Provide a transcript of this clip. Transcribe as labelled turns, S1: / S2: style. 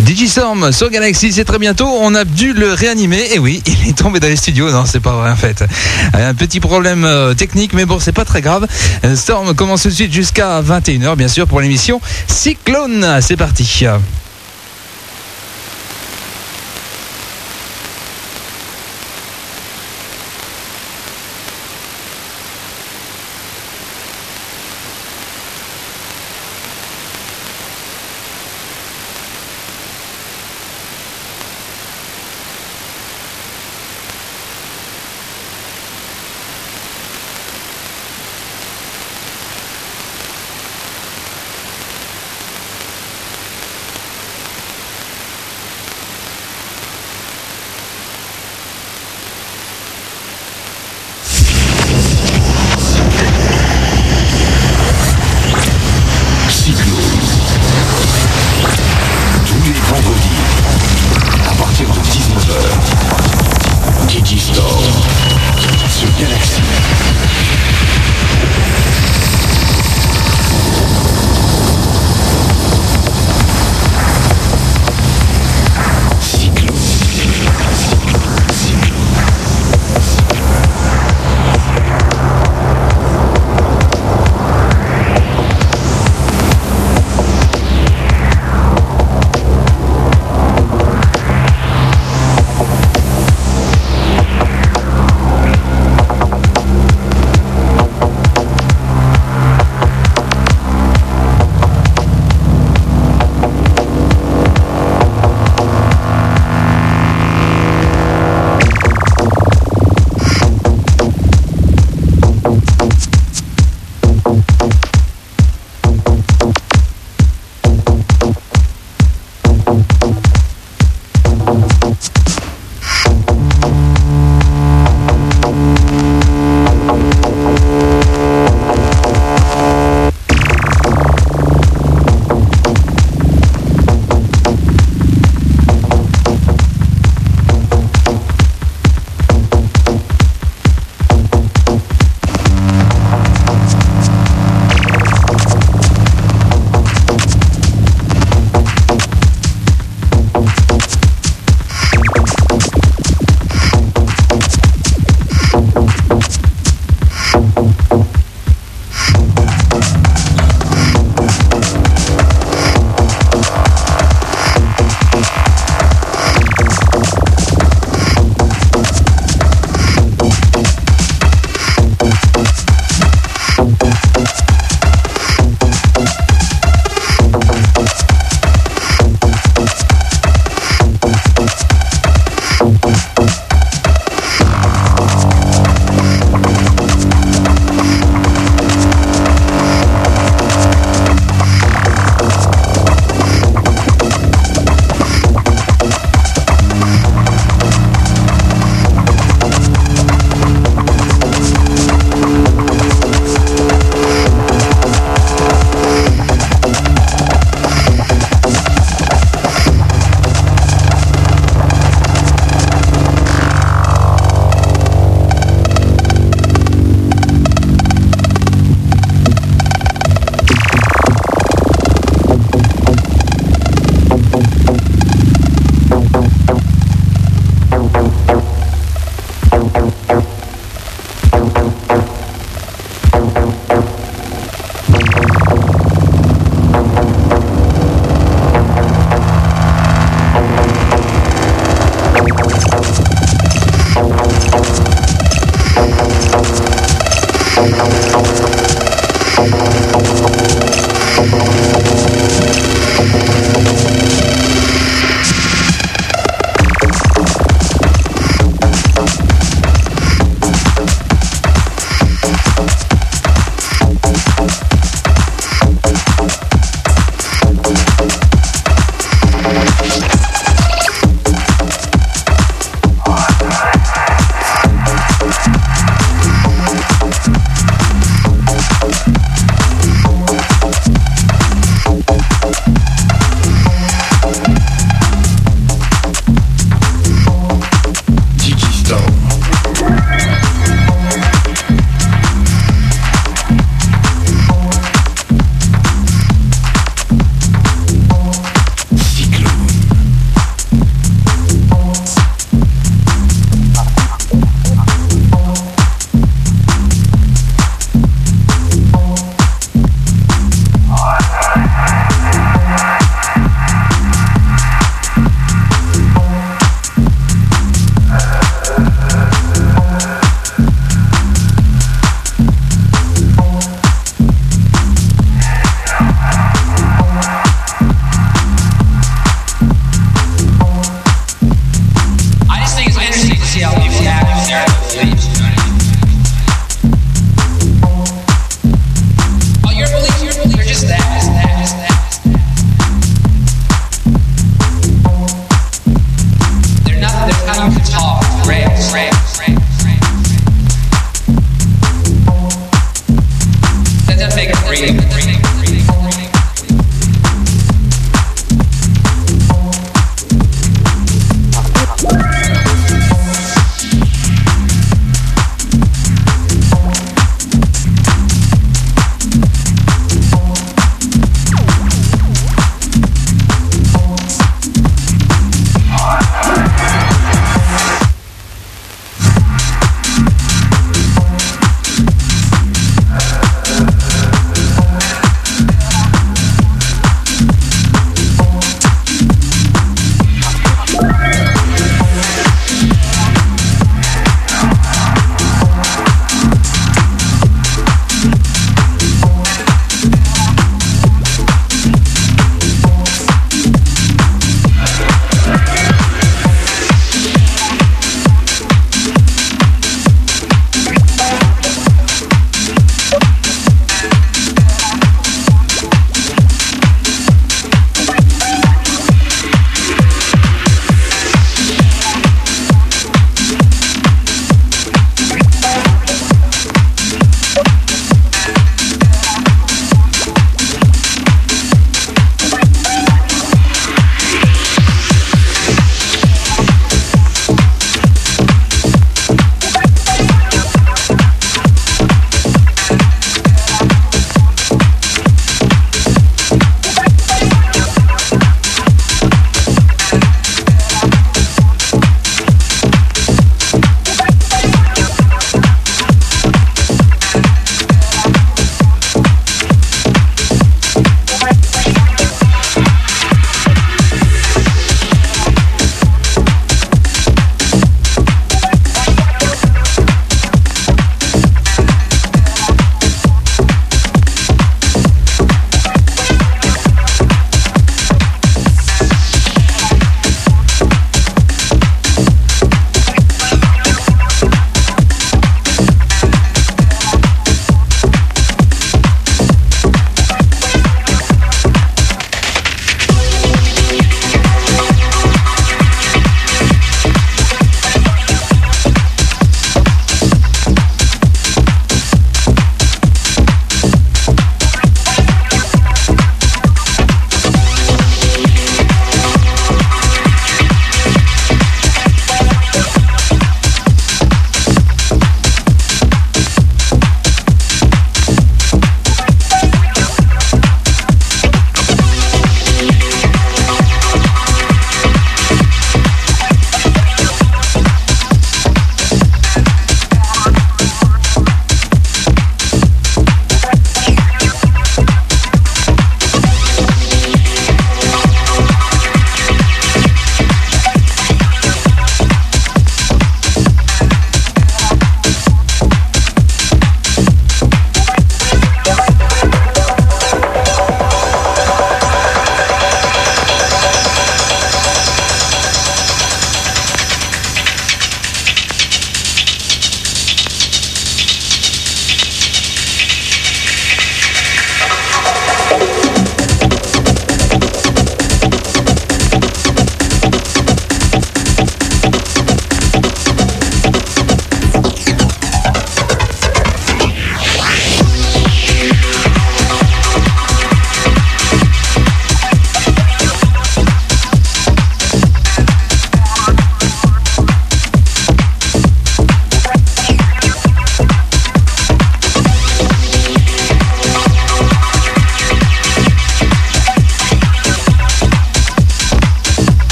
S1: Digistorm sur Galaxy, c'est très bientôt. On a dû le réanimer. Et oui, il est tombé dans les studios. Non, c'est pas vrai en fait. Un petit problème euh, technique, mais bon, c'est pas très grave. Euh, Storm commence tout de suite jusqu'à 21h, bien sûr, pour l'émission Cyclone. C'est parti.